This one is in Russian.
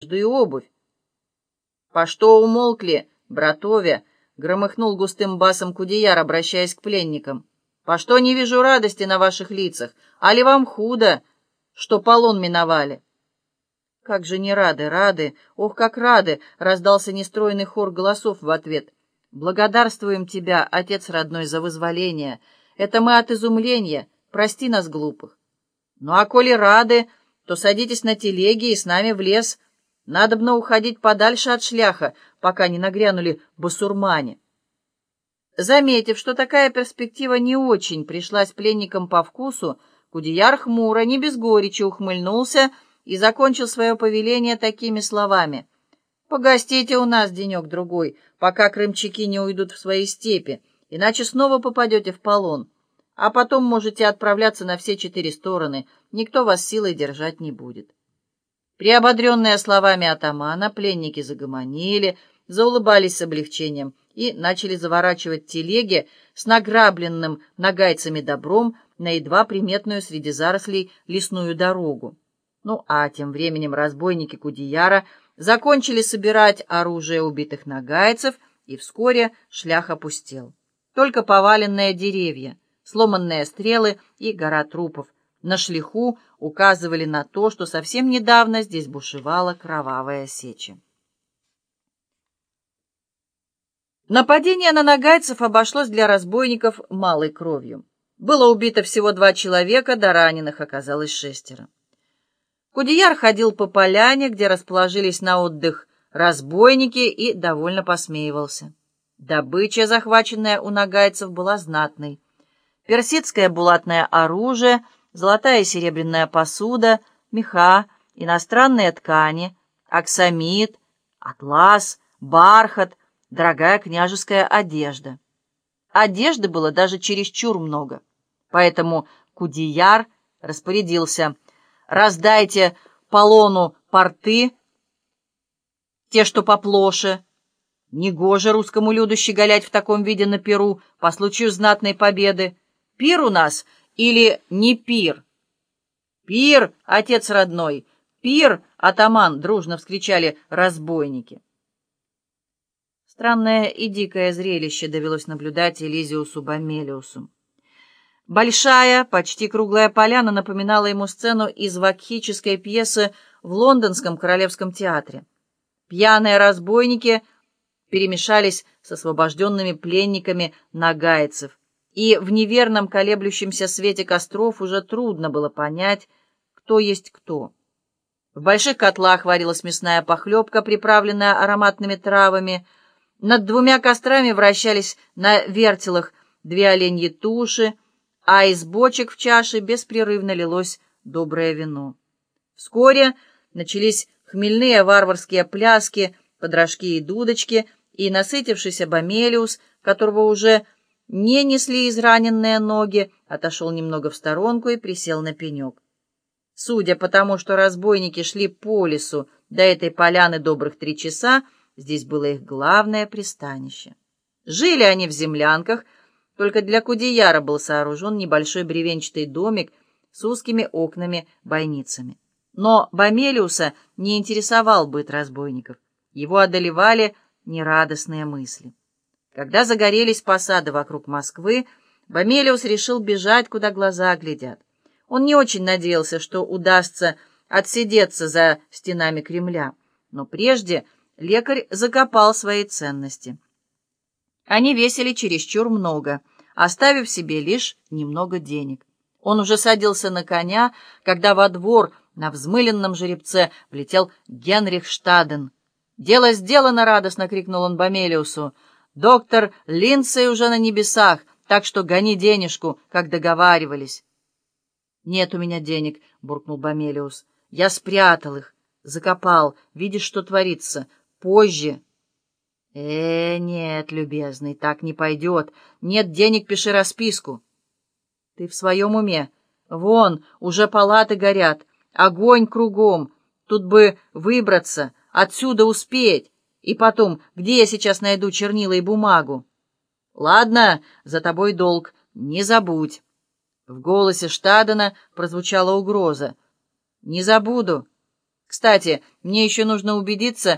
и обувь. «По что умолкли, братове?» — громыхнул густым басом Кудеяр, обращаясь к пленникам. «По что не вижу радости на ваших лицах? Али вам худо, что полон миновали?» «Как же не рады, рады! Ох, как рады!» — раздался нестройный хор голосов в ответ. «Благодарствуем тебя, отец родной, за вызволение. Это мы от изумления. Прости нас, глупых. Ну а коли рады, то садитесь на телеги и с нами в лес. Надобно уходить подальше от шляха, пока не нагрянули басурмане». Заметив, что такая перспектива не очень пришлась пленникам по вкусу, Кудеяр хмуро, не без горечи ухмыльнулся и закончил свое повеление такими словами — Погостите у нас денек-другой, пока крымчаки не уйдут в свои степи, иначе снова попадете в полон. А потом можете отправляться на все четыре стороны, никто вас силой держать не будет. Приободренные словами атамана, пленники загомонили, заулыбались с облегчением и начали заворачивать телеги с награбленным нагайцами добром на едва приметную среди зарослей лесную дорогу. Ну а тем временем разбойники Кудияра закончили собирать оружие убитых нагайцев, и вскоре шлях опустел. Только поваленные деревья, сломанные стрелы и гора трупов на шлиху указывали на то, что совсем недавно здесь бушевала кровавая сеча. Нападение на нагайцев обошлось для разбойников малой кровью. Было убито всего два человека, до раненых оказалось шестеро. Кудияр ходил по поляне, где расположились на отдых разбойники, и довольно посмеивался. Добыча, захваченная у нагайцев, была знатной. Персидское булатное оружие, золотая и серебряная посуда, меха, иностранные ткани, аксамит, атлас, бархат, дорогая княжеская одежда. Одежды было даже чересчур много, поэтому Кудияр распорядился – раздайте полону порты, те, что поплоше. Негоже русскому люду щеголять в таком виде на Перу по случаю знатной победы. Пир у нас или не пир? Пир, отец родной, пир, атаман, дружно вскричали разбойники. Странное и дикое зрелище довелось наблюдать Элизиусу Бамелиусу. Большая, почти круглая поляна напоминала ему сцену из вакхической пьесы в лондонском королевском театре. Пьяные разбойники перемешались с освобожденными пленниками нагайцев, и в неверном колеблющемся свете костров уже трудно было понять, кто есть кто. В больших котлах варилась мясная похлебка, приправленная ароматными травами. Над двумя кострами вращались на вертелах две оленьи туши, а из бочек в чаше беспрерывно лилось доброе вино. Вскоре начались хмельные варварские пляски, подрожки и дудочки, и насытившийся Бомелиус, которого уже не несли израненные ноги, отошел немного в сторонку и присел на пенек. Судя по тому, что разбойники шли по лесу до этой поляны добрых три часа, здесь было их главное пристанище. Жили они в землянках, только для Кудеяра был сооружен небольшой бревенчатый домик с узкими окнами-бойницами. Но Бомелиуса не интересовал быт разбойников. Его одолевали нерадостные мысли. Когда загорелись посады вокруг Москвы, Бомелиус решил бежать, куда глаза глядят. Он не очень надеялся, что удастся отсидеться за стенами Кремля, но прежде лекарь закопал свои ценности — они весили чересчур много, оставив себе лишь немного денег. Он уже садился на коня, когда во двор на взмыленном жеребце влетел Генрих Штаден. «Дело сделано!» — радостно крикнул он Бомелиусу. «Доктор Линдсей уже на небесах, так что гони денежку, как договаривались». «Нет у меня денег», — буркнул Бомелиус. «Я спрятал их, закопал. Видишь, что творится. Позже». «Э, нет, любезный, так не пойдет. Нет денег, пиши расписку». «Ты в своем уме? Вон, уже палаты горят, огонь кругом. Тут бы выбраться, отсюда успеть. И потом, где я сейчас найду чернила и бумагу?» «Ладно, за тобой долг, не забудь». В голосе Штадена прозвучала угроза. «Не забуду. Кстати, мне еще нужно убедиться,